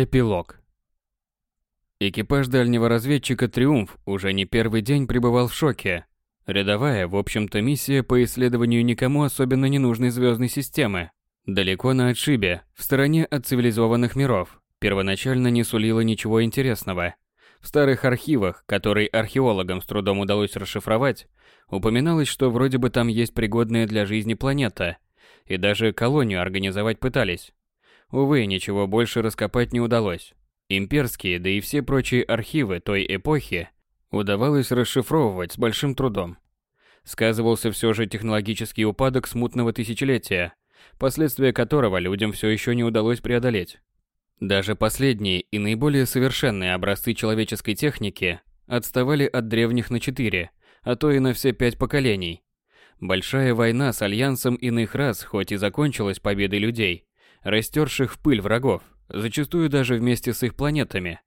Эпилог. Экипаж дальнего разведчика «Триумф» уже не первый день пребывал в шоке. Рядовая, в общем-то, миссия по исследованию никому особенно не нужной звездной системы, далеко на отшибе, в стороне от цивилизованных миров, первоначально не сулила ничего интересного. В старых архивах, которые археологам с трудом удалось расшифровать, упоминалось, что вроде бы там есть пригодная для жизни планета, и даже колонию организовать пытались. Увы, ничего больше раскопать не удалось. Имперские, да и все прочие архивы той эпохи удавалось расшифровывать с большим трудом. Сказывался все же технологический упадок смутного тысячелетия, последствия которого людям все еще не удалось преодолеть. Даже последние и наиболее совершенные образцы человеческой техники отставали от древних на четыре, а то и на все пять поколений. Большая война с альянсом иных рас хоть и закончилась победой людей, растерших в пыль врагов, зачастую даже вместе с их планетами,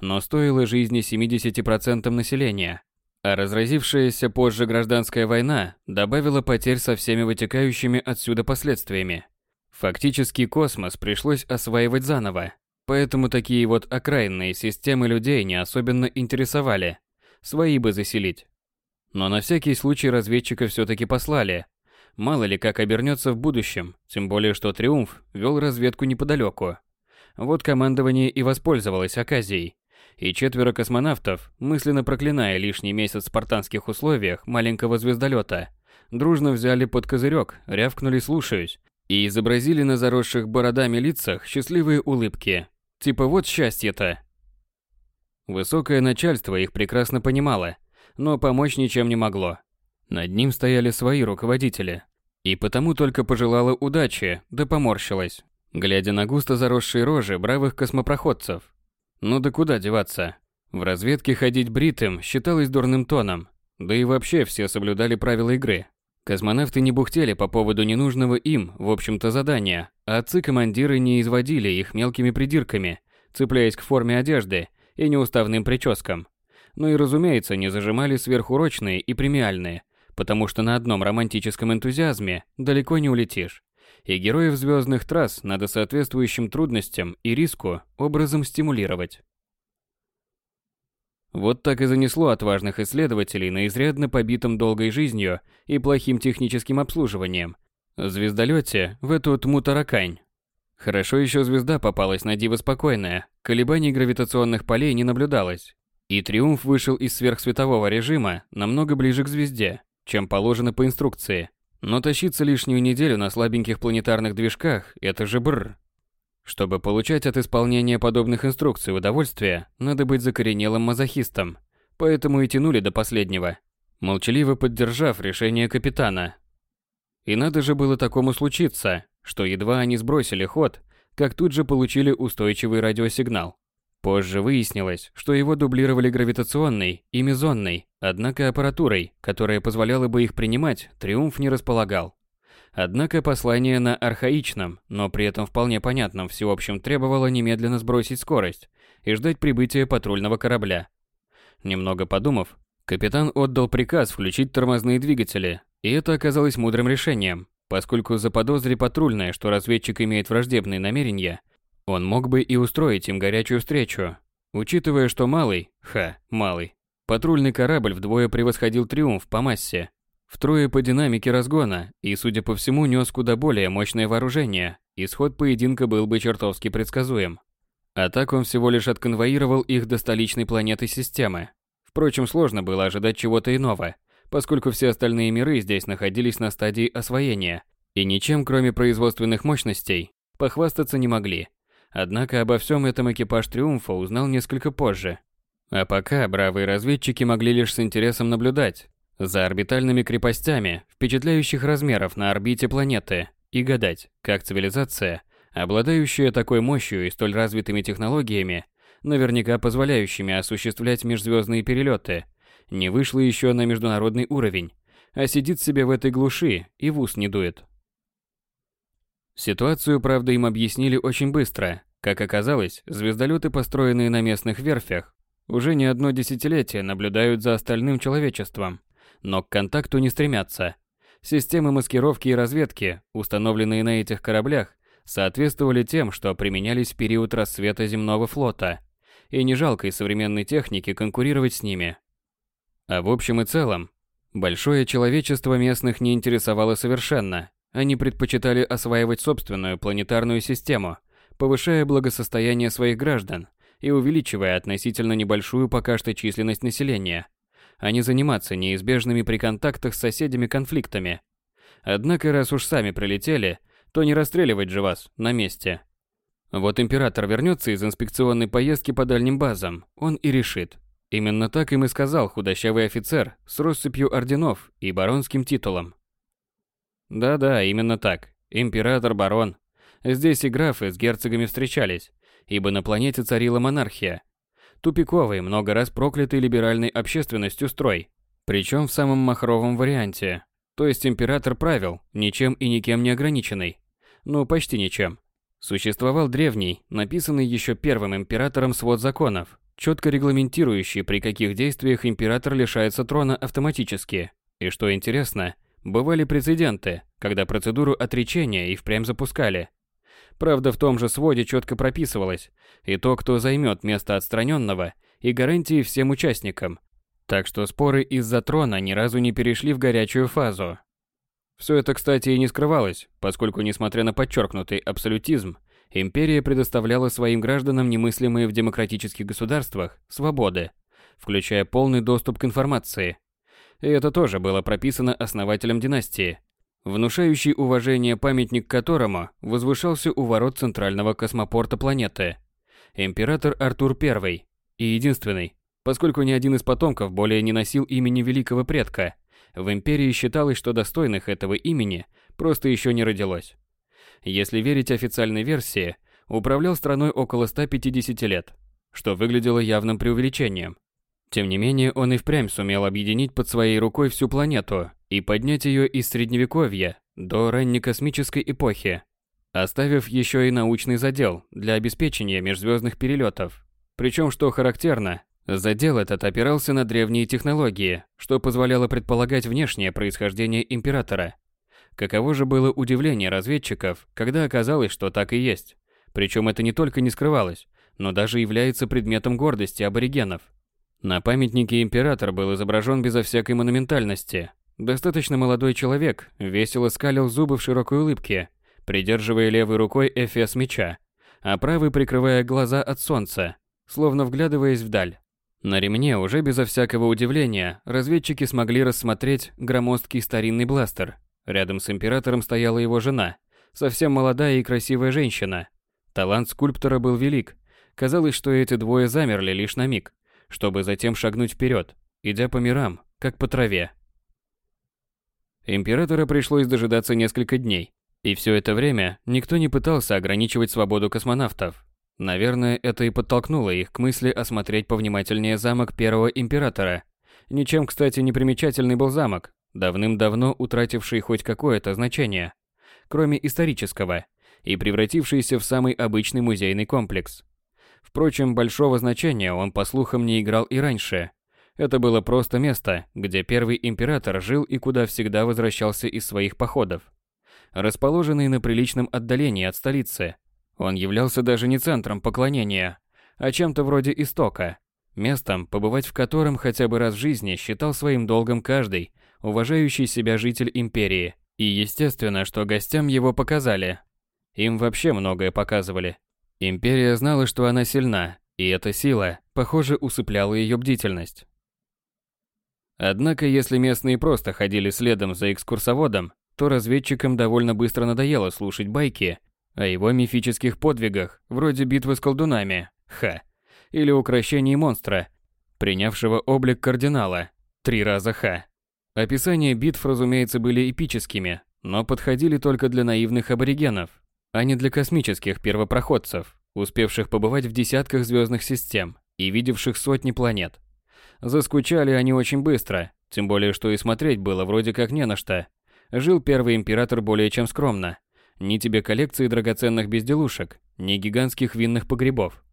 но стоило жизни 70% населения. А разразившаяся позже гражданская война добавила потерь со всеми вытекающими отсюда последствиями. Фактически космос пришлось осваивать заново, поэтому такие вот окраинные системы людей не особенно интересовали. Свои бы заселить. Но на всякий случай разведчика все-таки послали, Мало ли как обернется в будущем, тем более что Триумф вел разведку неподалеку. Вот командование и воспользовалось оказией. И четверо космонавтов, мысленно проклиная лишний месяц в спартанских условиях маленького звездолета, дружно взяли под козырек, рявкнули «слушаюсь» и изобразили на заросших бородами лицах счастливые улыбки. Типа вот счастье-то. Высокое начальство их прекрасно понимало, но помочь ничем не могло. Над ним стояли свои руководители. И потому только пожелала удачи, да поморщилась, глядя на густо заросшие рожи бравых космопроходцев. Ну да куда деваться? В разведке ходить бритым считалось дурным тоном, да и вообще все соблюдали правила игры. Космонавты не бухтели по поводу ненужного им, в общем-то, задания, а отцы-командиры не изводили их мелкими придирками, цепляясь к форме одежды и неуставным прическам. Ну и, разумеется, не зажимали сверхурочные и премиальные, потому что на одном романтическом энтузиазме далеко не улетишь. И героев звездных трасс надо соответствующим трудностям и риску образом стимулировать. Вот так и занесло отважных исследователей на изрядно побитом долгой жизнью и плохим техническим обслуживанием. Звездолете в эту тму-таракань. Хорошо еще звезда попалась на диво спокойная, колебаний гравитационных полей не наблюдалось. И Триумф вышел из сверхсветового режима намного ближе к звезде, чем положено по инструкции. Но тащиться лишнюю неделю на слабеньких планетарных движках – это же бррр. Чтобы получать от исполнения подобных инструкций удовольствие, надо быть закоренелым мазохистом. Поэтому и тянули до последнего, молчаливо поддержав решение капитана. И надо же было такому случиться, что едва они сбросили ход, как тут же получили устойчивый радиосигнал. Позже выяснилось, что его дублировали гравитационной и мезонной, однако аппаратурой, которая позволяла бы их принимать, Триумф не располагал. Однако послание на архаичном, но при этом вполне понятном всеобщем требовало немедленно сбросить скорость и ждать прибытия патрульного корабля. Немного подумав, капитан отдал приказ включить тормозные двигатели, и это оказалось мудрым решением, поскольку заподозри патрульное, что разведчик имеет враждебные намерения, он мог бы и устроить им горячую встречу, учитывая, что малый, ха, малый, патрульный корабль вдвое превосходил «Триумф» по массе, втрое по динамике разгона и, судя по всему, нес куда более мощное вооружение, исход поединка был бы чертовски предсказуем. А так он всего лишь отконвоировал их до столичной планеты системы. Впрочем, сложно было ожидать чего-то иного, поскольку все остальные миры здесь находились на стадии освоения и ничем, кроме производственных мощностей, похвастаться не могли. Однако обо всем этом экипаж Триумфа узнал несколько позже. А пока бравые разведчики могли лишь с интересом наблюдать за орбитальными крепостями впечатляющих размеров на орбите планеты и гадать, как цивилизация, обладающая такой мощью и столь развитыми технологиями, наверняка позволяющими осуществлять межзвездные перелеты, не вышла еще на международный уровень, а сидит себе в этой глуши и в ус не дует. Ситуацию, правда, им объяснили очень быстро. Как оказалось, звездолеты, построенные на местных верфях, уже не одно десятилетие наблюдают за остальным человечеством, но к контакту не стремятся. Системы маскировки и разведки, установленные на этих кораблях, соответствовали тем, что применялись в период расцвета земного флота, и не жалкой современной техники конкурировать с ними. А в общем и целом, большое человечество местных не интересовало совершенно. Они предпочитали осваивать собственную планетарную систему, повышая благосостояние своих граждан и увеличивая относительно небольшую пока что численность населения, а не заниматься неизбежными при контактах с соседями конфликтами. Однако раз уж сами прилетели, то не расстреливать же вас на месте. Вот император вернется из инспекционной поездки по дальним базам, он и решит. Именно так им и сказал худощавый офицер с россыпью орденов и баронским титулом. Да-да, именно так. Император-барон. Здесь и графы с герцогами встречались, ибо на планете царила монархия. Тупиковый, много раз проклятый либеральной общественностью строй. Причем в самом махровом варианте. То есть император правил, ничем и никем не ограниченный. Ну, почти ничем. Существовал древний, написанный еще первым императором свод законов, четко регламентирующий, при каких действиях император лишается трона автоматически. И что интересно, бывали прецеденты, когда процедуру отречения и впрямь запускали. Правда, в том же своде четко прописывалось и то, кто займет место отстраненного, и гарантии всем участникам, так что споры из-за трона ни разу не перешли в горячую фазу. Все это, кстати, и не скрывалось, поскольку, несмотря на подчеркнутый абсолютизм, империя предоставляла своим гражданам немыслимые в демократических государствах свободы, включая полный доступ к информации. И это тоже было прописано основателем династии, внушающий уважение памятник которому возвышался у ворот центрального космопорта планеты. Император Артур I и единственный, Поскольку ни один из потомков более не носил имени великого предка, в империи считалось, что достойных этого имени просто еще не родилось. Если верить официальной версии, управлял страной около 150 лет, что выглядело явным преувеличением. Тем не менее, он и впрямь сумел объединить под своей рукой всю планету и поднять ее из средневековья до раннекосмической эпохи, оставив еще и научный задел для обеспечения межзвездных перелетов. Причем, что характерно, Задел этот опирался на древние технологии, что позволяло предполагать внешнее происхождение императора. Каково же было удивление разведчиков, когда оказалось, что так и есть. Причем это не только не скрывалось, но даже является предметом гордости аборигенов. На памятнике император был изображен безо всякой монументальности. Достаточно молодой человек весело скалил зубы в широкой улыбке, придерживая левой рукой эфес меча, а правой прикрывая глаза от солнца, словно вглядываясь вдаль. На ремне уже безо всякого удивления разведчики смогли рассмотреть громоздкий старинный бластер. Рядом с императором стояла его жена, совсем молодая и красивая женщина. Талант скульптора был велик. Казалось, что эти двое замерли лишь на миг, чтобы затем шагнуть вперед, идя по мирам, как по траве. Императора пришлось дожидаться несколько дней, и все это время никто не пытался ограничивать свободу космонавтов. Наверное, это и подтолкнуло их к мысли осмотреть повнимательнее замок первого императора. Ничем, кстати, не примечательный был замок, давным-давно утративший хоть какое-то значение, кроме исторического, и превратившийся в самый обычный музейный комплекс. Впрочем, большого значения он, по слухам, не играл и раньше. Это было просто место, где первый император жил и куда всегда возвращался из своих походов. Расположенный на приличном отдалении от столицы – он являлся даже не центром поклонения, а чем-то вроде истока, местом, побывать в котором хотя бы раз в жизни считал своим долгом каждый, уважающий себя житель империи. И естественно, что гостям его показали. Им вообще многое показывали. Империя знала, что она сильна, и эта сила, похоже, усыпляла ее бдительность. Однако, если местные просто ходили следом за экскурсоводом, то разведчикам довольно быстро надоело слушать байки о его мифических подвигах, вроде битвы с колдунами, ха, или укрощении монстра, принявшего облик кардинала, три раза ха. Описания битв, разумеется, были эпическими, но подходили только для наивных аборигенов, а не для космических первопроходцев, успевших побывать в десятках звездных систем и видевших сотни планет. Заскучали они очень быстро, тем более что и смотреть было вроде как не на что. Жил первый император более чем скромно, ни тебе коллекции драгоценных безделушек, ни гигантских винных погребов.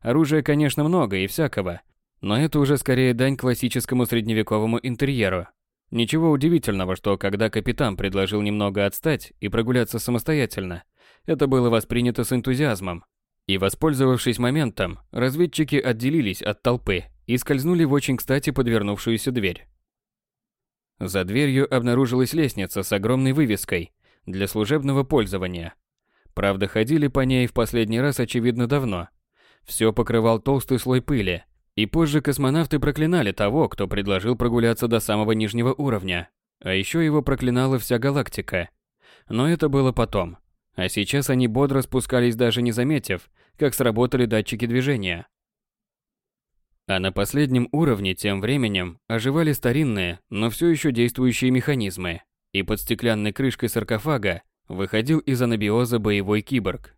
Оружия, конечно, много и всякого, но это уже скорее дань классическому средневековому интерьеру. Ничего удивительного, что когда капитан предложил немного отстать и прогуляться самостоятельно, это было воспринято с энтузиазмом. И воспользовавшись моментом, разведчики отделились от толпы и скользнули в очень кстати подвернувшуюся дверь. За дверью обнаружилась лестница с огромной вывеской для служебного пользования. Правда, ходили по ней в последний раз очевидно давно. Все покрывал толстый слой пыли, и позже космонавты проклинали того, кто предложил прогуляться до самого нижнего уровня. А еще его проклинала вся галактика. Но это было потом. А сейчас они бодро спускались, даже не заметив, как сработали датчики движения. А на последнем уровне тем временем оживали старинные, но все еще действующие механизмы, и под стеклянной крышкой саркофага выходил из анабиоза боевой киборг.